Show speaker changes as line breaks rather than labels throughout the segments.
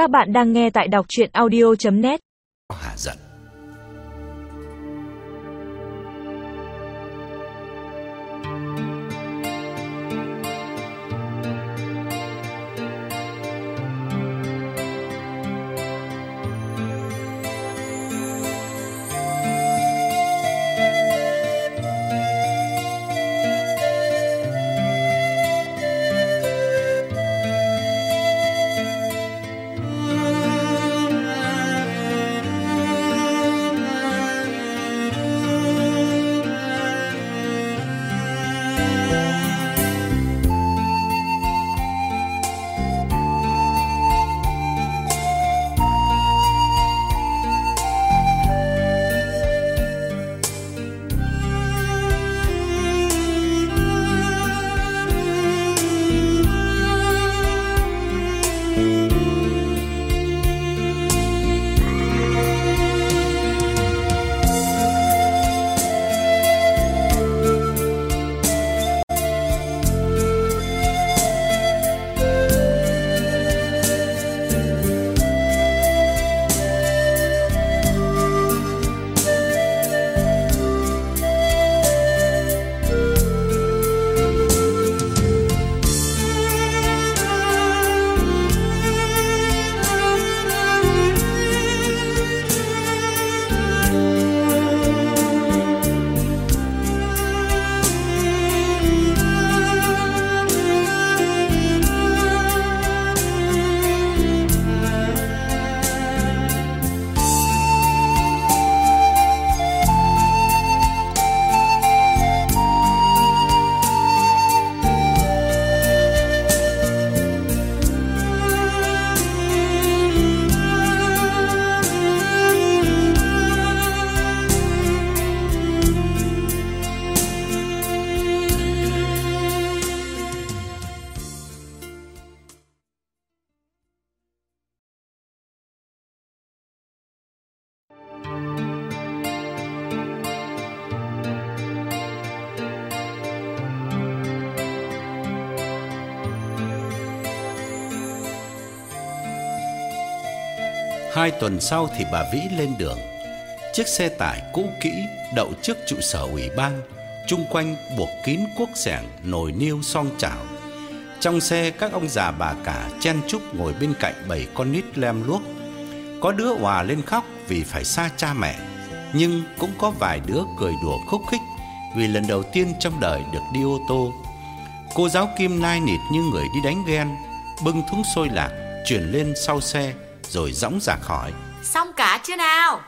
Các bạn đang nghe tại đọc chuyện audio.net
Hà giận. Hai tuần sau thì bà Vĩ lên đường. Chiếc xe tải cũ kỹ đậu trước trụ sở ủy ban chung quanh buộc kín cuốc xẻng, nồi niêu, song chảo. Trong xe các ông già bà cả chen chúc ngồi bên cạnh bảy con nít lem luốc. Có đứa hòa lên khóc vì phải xa cha mẹ Nhưng cũng có vài đứa cười đùa khúc khích Vì lần đầu tiên trong đời được đi ô tô. Cô giáo Kim nai nịt như người đi đánh ghen Bưng thúng xôi lạc Chuyển lên sau xe. Rồi dõng dạc hỏi
Xong cả chưa nào?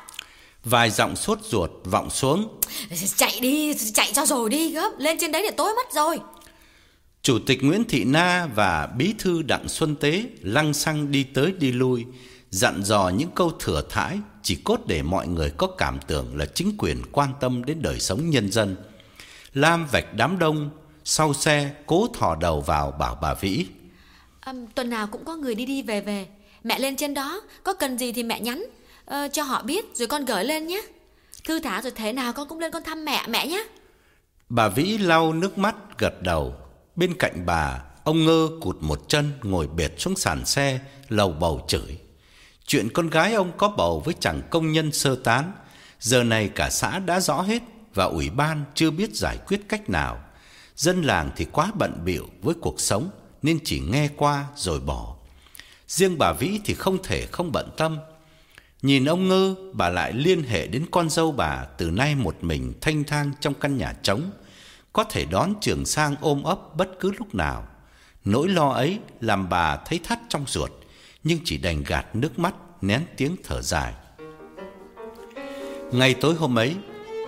Vài giọng sốt ruột vọng xuống.
Chạy đi, chạy cho rồi đi gấp Lên trên đấy để tối mất rồi.
Chủ tịch Nguyễn Thị Na và Bí thư Đặng Xuân Tế lăng xăng đi tới đi lui, dặn dò những câu thừa thãi chỉ cốt để mọi người có cảm tưởng là chính quyền quan tâm đến đời sống nhân dân. Lam vạch đám đông, sau xe cố thò đầu vào bảo bà Vĩ.
à, Tuần nào cũng có người đi đi về về Mẹ lên trên đó Có cần gì thì mẹ nhắn ờ, Cho họ biết rồi con gửi lên nhé Thư thả rồi thế nào con cũng lên con thăm mẹ mẹ nhé
Bà Vĩ lau nước mắt gật đầu. Bên cạnh bà, ông Ngơ cụt một chân ngồi bệt xuống sàn xe, lầu bầu chửi. Chuyện con gái ông có bầu với chàng công nhân sơ tán, giờ này cả xã đã rõ hết và ủy ban chưa biết giải quyết cách nào. Dân làng thì quá bận bịu với cuộc sống nên chỉ nghe qua rồi bỏ. Riêng bà Vĩ thì không thể không bận tâm. Nhìn ông ngư bà lại liên hệ đến con dâu bà từ nay một mình thanh thang trong căn nhà trống, có thể đón Trường Sang ôm ấp bất cứ lúc nào. Nỗi lo ấy làm bà thấy thắt trong ruột, nhưng chỉ đành gạt nước mắt nén tiếng thở dài. Ngày tối hôm ấy,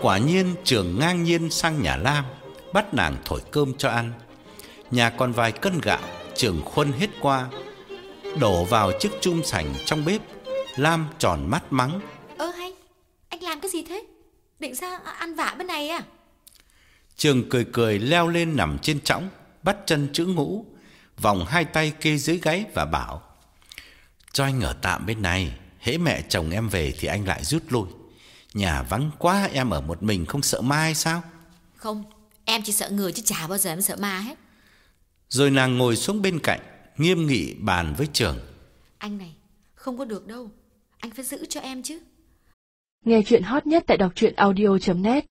quả nhiên Trường ngang nhiên sang nhà Lam, bắt nàng thổi cơm cho ăn. Nhà còn vài cân gạo, Trường khuân hết qua, đổ vào chiếc chum sành trong bếp. Lam tròn mắt mắng.
Ơ hay Anh làm cái gì thế Định sang ăn vạ bên này à
Trường cười cười leo lên nằm trên chõng, bắt chân chữ ngũ, vòng hai tay kê dưới gáy và bảo: "Cho anh ở tạm bên này, hễ mẹ chồng em về thì anh lại rút lui. Nhà vắng quá em ở một mình không sợ ma hay sao?"
Không Em chỉ sợ người chứ chả bao giờ em sợ ma hết
Rồi nàng ngồi xuống bên cạnh, nghiêm nghị bàn với Trường.
Anh này Không có được đâu. Anh phải giữ cho em chứ.
Nghe chuyện hot nhất tại đọc truyện audio.net